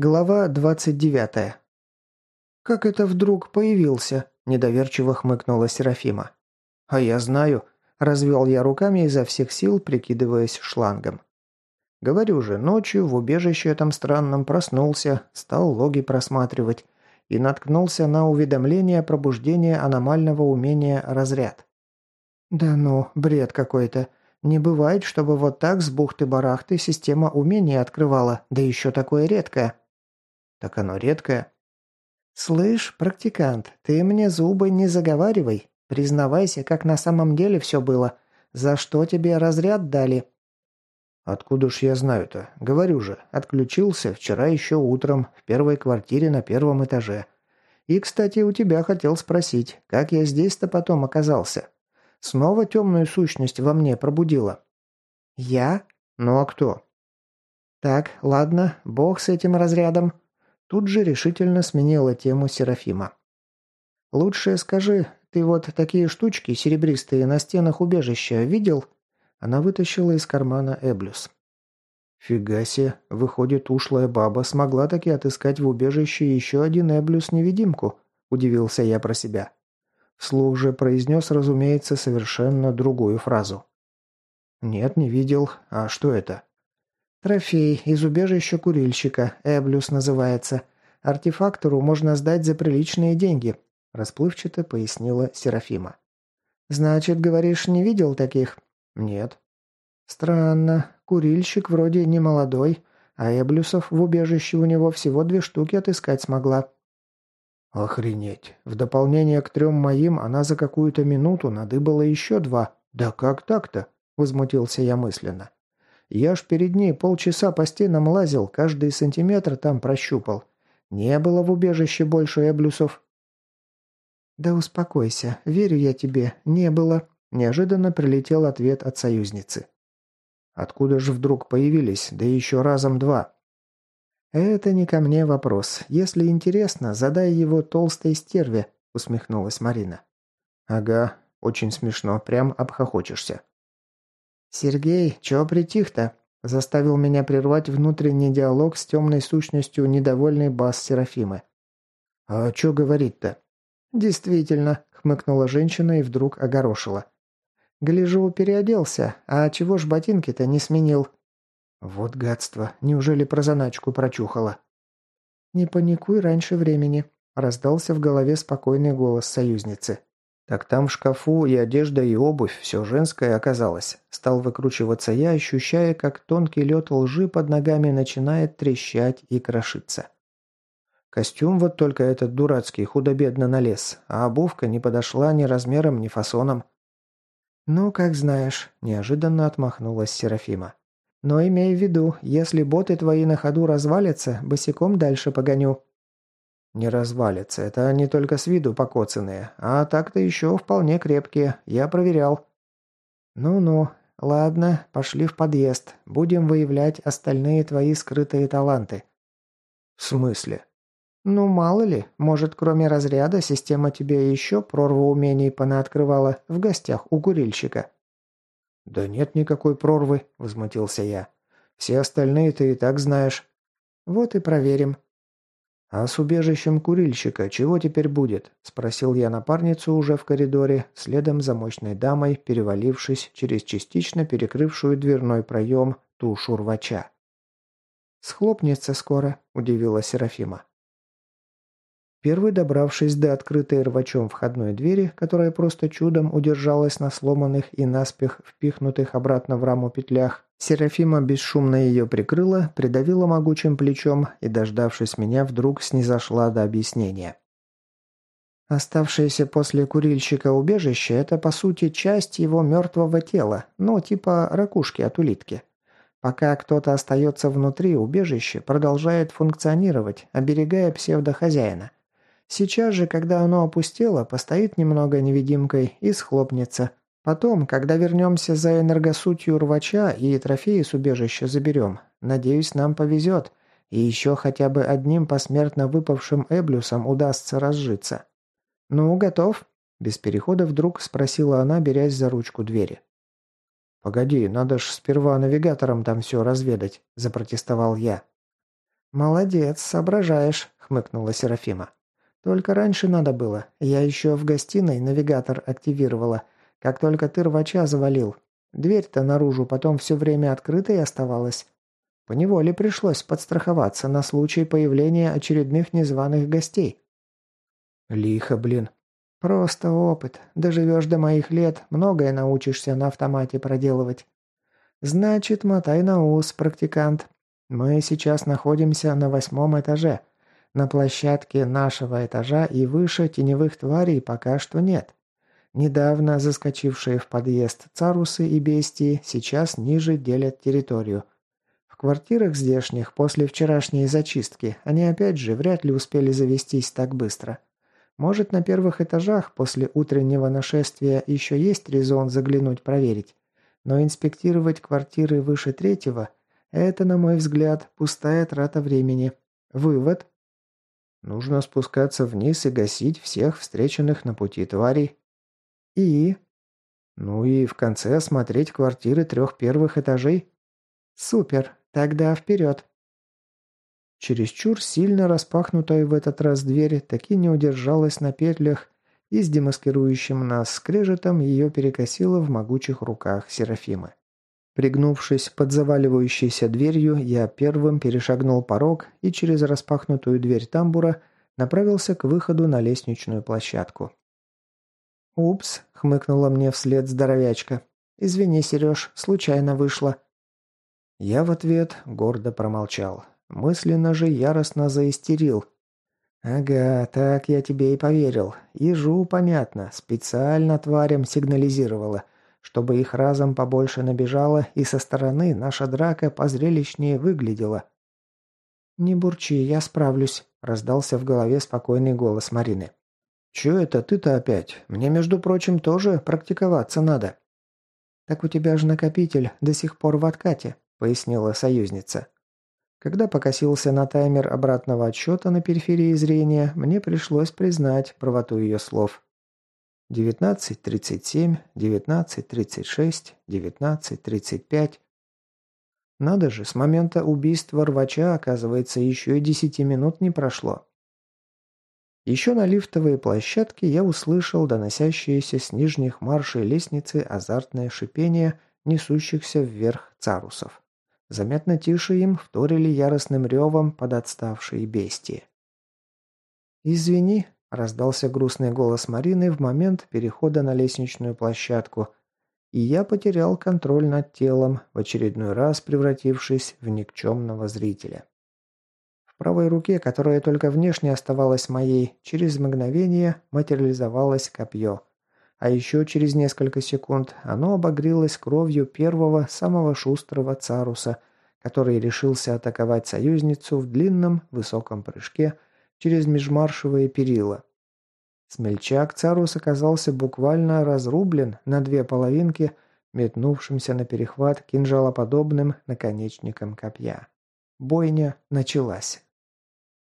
Глава 29. «Как это вдруг появился?» – недоверчиво хмыкнула Серафима. «А я знаю», – развел я руками изо всех сил, прикидываясь шлангом. Говорю же, ночью в убежище этом странном проснулся, стал логи просматривать и наткнулся на уведомление о пробуждении аномального умения «Разряд». «Да ну, бред какой-то. Не бывает, чтобы вот так с бухты-барахты система умений открывала, да еще такое редкое». Так оно редкое. Слышь, практикант, ты мне зубы не заговаривай. Признавайся, как на самом деле все было. За что тебе разряд дали? Откуда ж я знаю-то? Говорю же, отключился вчера еще утром в первой квартире на первом этаже. И, кстати, у тебя хотел спросить, как я здесь-то потом оказался. Снова темную сущность во мне пробудила. Я? Ну а кто? Так, ладно, бог с этим разрядом. Тут же решительно сменила тему Серафима. «Лучше скажи, ты вот такие штучки серебристые на стенах убежища видел?» Она вытащила из кармана Эблюс. «Фига себе, выходит, ушлая баба смогла таки отыскать в убежище еще один Эблюс-невидимку», – удивился я про себя. Вслух же произнес, разумеется, совершенно другую фразу. «Нет, не видел. А что это?» «Трофей из убежища курильщика. Эблюс называется. Артефактору можно сдать за приличные деньги», – расплывчато пояснила Серафима. «Значит, говоришь, не видел таких?» «Нет». «Странно. Курильщик вроде не молодой, а Эблюсов в убежище у него всего две штуки отыскать смогла». «Охренеть. В дополнение к трем моим она за какую-то минуту надыбала еще два. Да как так-то?» – возмутился я мысленно. Я ж перед ней полчаса по стенам лазил, каждый сантиметр там прощупал. Не было в убежище больше эблюсов». «Да успокойся, верю я тебе, не было», – неожиданно прилетел ответ от союзницы. «Откуда же вдруг появились, да еще разом два?» «Это не ко мне вопрос. Если интересно, задай его толстой стерве», – усмехнулась Марина. «Ага, очень смешно, прям обхохочешься». «Сергей, чего притих-то?» – заставил меня прервать внутренний диалог с темной сущностью недовольный бас Серафимы. «А что говорить-то?» «Действительно», – хмыкнула женщина и вдруг огорошила. «Гляжу, переоделся, а чего ж ботинки-то не сменил?» «Вот гадство, неужели про заначку прочухала?» «Не паникуй раньше времени», – раздался в голове спокойный голос союзницы. Так там в шкафу и одежда, и обувь, все женское оказалось. Стал выкручиваться я, ощущая, как тонкий лед лжи под ногами начинает трещать и крошиться. Костюм вот только этот дурацкий худо-бедно налез, а обувка не подошла ни размером, ни фасоном. «Ну, как знаешь», – неожиданно отмахнулась Серафима. «Но имей в виду, если боты твои на ходу развалятся, босиком дальше погоню». «Не развалится. Это они только с виду покоцанные. А так-то еще вполне крепкие. Я проверял». «Ну-ну. Ладно, пошли в подъезд. Будем выявлять остальные твои скрытые таланты». «В смысле?» «Ну, мало ли. Может, кроме разряда, система тебе еще прорву умений понаоткрывала в гостях у курильщика». «Да нет никакой прорвы», – возмутился я. «Все остальные ты и так знаешь». «Вот и проверим», «А с убежищем курильщика чего теперь будет?» – спросил я напарницу уже в коридоре, следом за мощной дамой, перевалившись через частично перекрывшую дверной проем тушу рвача. «Схлопнется скоро», – удивила Серафима. Первый, добравшись до открытой рвачом входной двери, которая просто чудом удержалась на сломанных и наспех впихнутых обратно в раму петлях, Серафима бесшумно ее прикрыла, придавила могучим плечом и, дождавшись меня, вдруг снизошла до объяснения. Оставшееся после курильщика убежище – это, по сути, часть его мертвого тела, ну, типа ракушки от улитки. Пока кто-то остается внутри, убежище продолжает функционировать, оберегая псевдохозяина. Сейчас же, когда оно опустело, постоит немного невидимкой и схлопнется. Потом, когда вернемся за энергосутью рвача и трофеи с убежища заберем, надеюсь, нам повезет, и еще хотя бы одним посмертно выпавшим Эблюсом удастся разжиться. «Ну, готов?» – без перехода вдруг спросила она, берясь за ручку двери. «Погоди, надо ж сперва навигатором там все разведать», – запротестовал я. «Молодец, соображаешь», — хмыкнула Серафима. «Только раньше надо было. Я еще в гостиной навигатор активировала, как только ты рвача завалил. Дверь-то наружу потом все время открытой оставалась. Поневоле пришлось подстраховаться на случай появления очередных незваных гостей». «Лихо, блин. Просто опыт. Доживешь до моих лет, многое научишься на автомате проделывать». «Значит, мотай на ус, практикант. Мы сейчас находимся на восьмом этаже. На площадке нашего этажа и выше теневых тварей пока что нет. Недавно заскочившие в подъезд царусы и бестии сейчас ниже делят территорию. В квартирах здешних после вчерашней зачистки они опять же вряд ли успели завестись так быстро. Может, на первых этажах после утреннего нашествия еще есть резон заглянуть проверить. Но инспектировать квартиры выше третьего это, на мой взгляд, пустая трата времени. Вывод. Нужно спускаться вниз и гасить всех встреченных на пути тварей. И? Ну и в конце осмотреть квартиры трех первых этажей. Супер, тогда вперед. Чересчур сильно распахнутая в этот раз дверь таки не удержалась на петлях, и с демаскирующим нас скрежетом ее перекосило в могучих руках Серафимы. Пригнувшись под заваливающейся дверью, я первым перешагнул порог и через распахнутую дверь тамбура направился к выходу на лестничную площадку. «Упс», — хмыкнула мне вслед здоровячка. «Извини, Сереж, случайно вышло». Я в ответ гордо промолчал. Мысленно же яростно заистерил. «Ага, так я тебе и поверил. Ежу, понятно, специально тварям сигнализировала» чтобы их разом побольше набежало, и со стороны наша драка позрелищнее выглядела. «Не бурчи, я справлюсь», – раздался в голове спокойный голос Марины. «Чё это ты-то опять? Мне, между прочим, тоже практиковаться надо». «Так у тебя же накопитель до сих пор в откате», – пояснила союзница. Когда покосился на таймер обратного отсчета на периферии зрения, мне пришлось признать правоту ее слов. 19.37, 19.36, 19.35. Надо же, с момента убийства рвача, оказывается, еще и десяти минут не прошло. Еще на лифтовой площадке я услышал доносящееся с нижних маршей лестницы азартное шипение несущихся вверх царусов. Заметно тише им вторили яростным ревом подотставшие бестии. «Извини», Раздался грустный голос Марины в момент перехода на лестничную площадку, и я потерял контроль над телом, в очередной раз превратившись в никчемного зрителя. В правой руке, которая только внешне оставалась моей, через мгновение материализовалось копье. А еще через несколько секунд оно обогрелось кровью первого, самого шустрого царуса, который решился атаковать союзницу в длинном, высоком прыжке – через межмаршевые перила. Смельчак Царус оказался буквально разрублен на две половинки, метнувшимся на перехват кинжалоподобным наконечником копья. Бойня началась.